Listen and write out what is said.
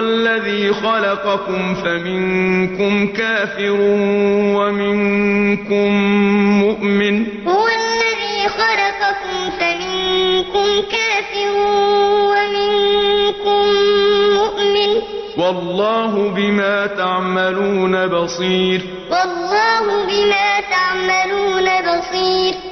الذي خلقكم فمنكم كافر ومنكم مؤمن هو الذي خلقكم فمنكم كافر ومنكم مؤمن. والله بما تعملون بصير. والله بما تعملون بصير.